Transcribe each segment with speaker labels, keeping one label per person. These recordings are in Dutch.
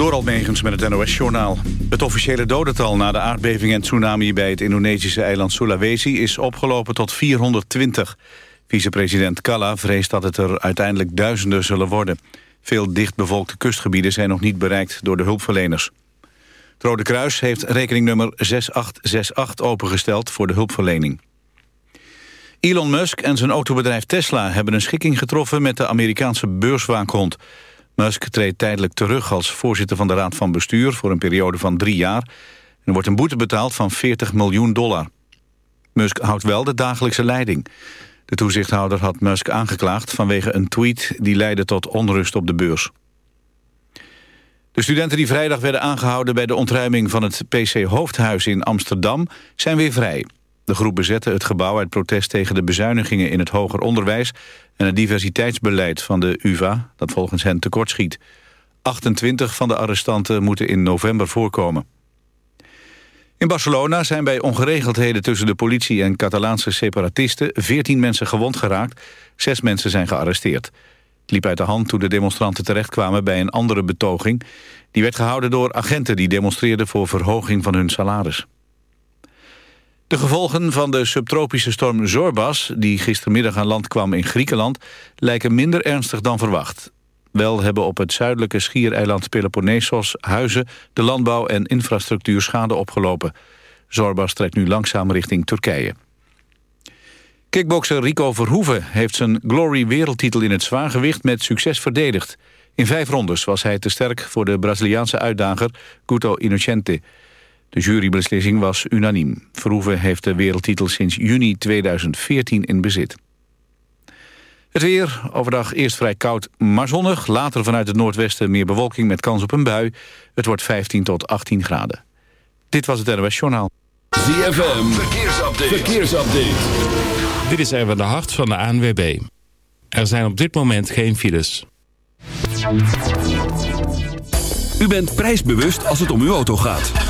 Speaker 1: Door Almegens met het NOS-journaal. Het officiële dodental na de aardbeving en tsunami... bij het Indonesische eiland Sulawesi is opgelopen tot 420. Vicepresident Kalla vreest dat het er uiteindelijk duizenden zullen worden. Veel dichtbevolkte kustgebieden zijn nog niet bereikt door de hulpverleners. Het Rode Kruis heeft rekeningnummer 6868 opengesteld voor de hulpverlening. Elon Musk en zijn autobedrijf Tesla hebben een schikking getroffen met de Amerikaanse beurswaakhond. Musk treedt tijdelijk terug als voorzitter van de Raad van Bestuur voor een periode van drie jaar. Er wordt een boete betaald van 40 miljoen dollar. Musk houdt wel de dagelijkse leiding. De toezichthouder had Musk aangeklaagd vanwege een tweet die leidde tot onrust op de beurs. De studenten die vrijdag werden aangehouden bij de ontruiming van het PC Hoofdhuis in Amsterdam zijn weer vrij. De groep bezette het gebouw uit protest tegen de bezuinigingen in het hoger onderwijs en het diversiteitsbeleid van de UvA, dat volgens hen tekortschiet. 28 van de arrestanten moeten in november voorkomen. In Barcelona zijn bij ongeregeldheden tussen de politie en Catalaanse separatisten 14 mensen gewond geraakt, zes mensen zijn gearresteerd. Het liep uit de hand toen de demonstranten terechtkwamen bij een andere betoging. Die werd gehouden door agenten die demonstreerden voor verhoging van hun salaris. De gevolgen van de subtropische storm Zorbas... die gistermiddag aan land kwam in Griekenland... lijken minder ernstig dan verwacht. Wel hebben op het zuidelijke schiereiland Peloponnesos... huizen, de landbouw en infrastructuur schade opgelopen. Zorbas trekt nu langzaam richting Turkije. Kickbokser Rico Verhoeven heeft zijn Glory wereldtitel in het zwaargewicht met succes verdedigd. In vijf rondes was hij te sterk voor de Braziliaanse uitdager Guto Innocente. De jurybeslissing was unaniem. Verhoeven heeft de wereldtitel sinds juni 2014 in bezit. Het weer, overdag eerst vrij koud, maar zonnig. Later vanuit het noordwesten meer bewolking met kans op een bui. Het wordt 15 tot 18 graden. Dit was het NOS Journaal.
Speaker 2: ZFM, verkeersupdate. verkeersupdate.
Speaker 3: Dit is even de hart van de ANWB. Er zijn op dit moment geen files.
Speaker 2: U bent prijsbewust als het om uw auto gaat.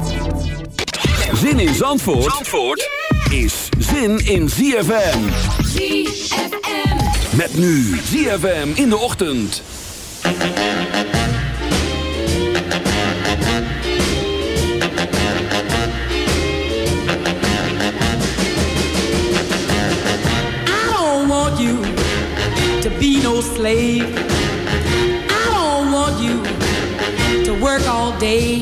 Speaker 2: Zin in Zandvoort, Zandvoort is zin in ZFM.
Speaker 4: ZFM.
Speaker 2: Met nu ZFM in de ochtend.
Speaker 5: I don't want you to be no slave. I don't want you to work all day.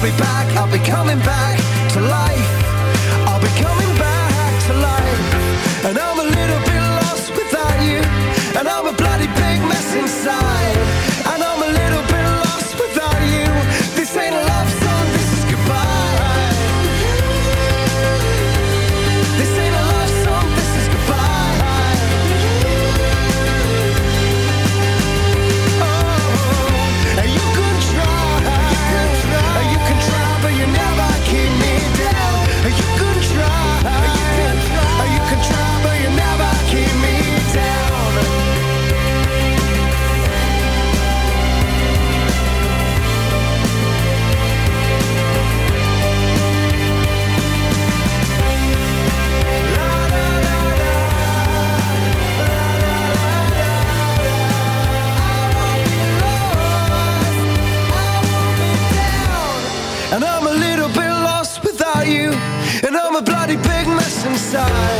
Speaker 6: I'll be back, I'll be coming back.
Speaker 7: side.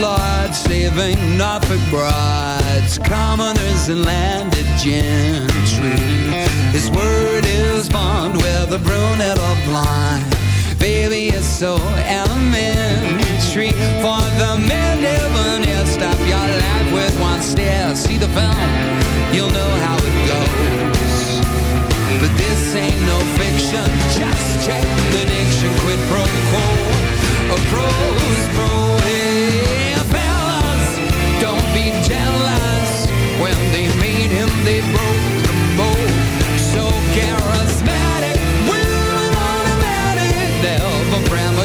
Speaker 6: lord, saving Norfolk brides, commoners and landed gentry. His word is bond, with a brunette or blonde.
Speaker 8: Baby, it's so elementary. For the men debonair, stop your life with one stare. See the film, you'll know how it goes. But this ain't no fiction, just check the nation, quit pro quo. A pro's pro, hey.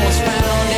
Speaker 6: goes
Speaker 9: it.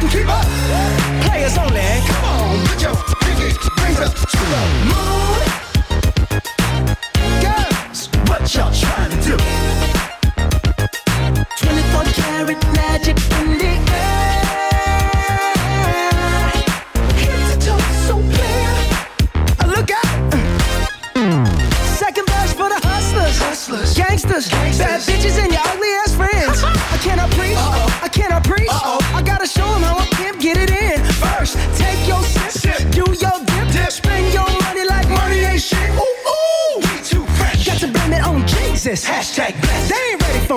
Speaker 10: to keep up. Players only. Come on, put your pinky raise up to the moon. Girls, what y'all trying to do? 24 karat magic.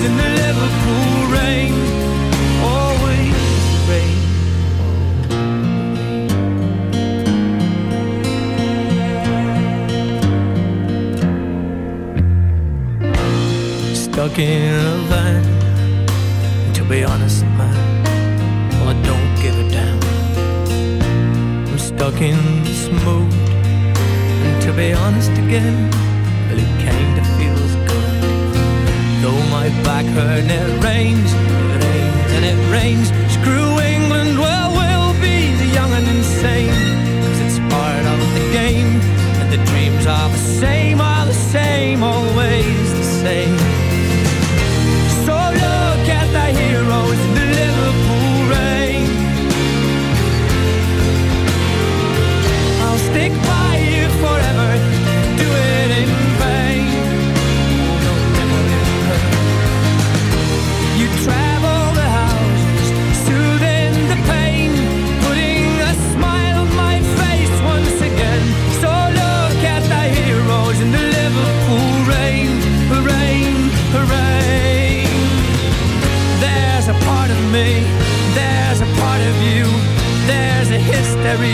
Speaker 10: Cause in the
Speaker 11: Liverpool rain. Always rain. Stuck in
Speaker 12: a van To be honest man well, I don't give a damn. I'm stuck in this mood And to be honest again right back her and it rains, it rains and it rains. Screw England, well we'll be the young and insane Cause it's part of the game and the dreams are the same Are the same, always the same.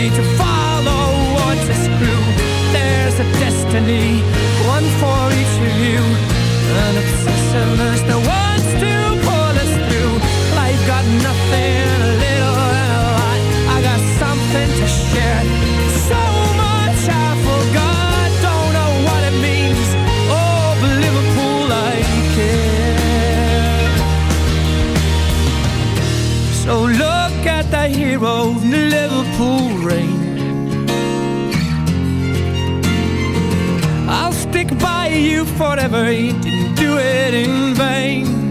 Speaker 12: to follow or to screw. There's a destiny rain. I'll stick by you forever, he didn't do it in vain.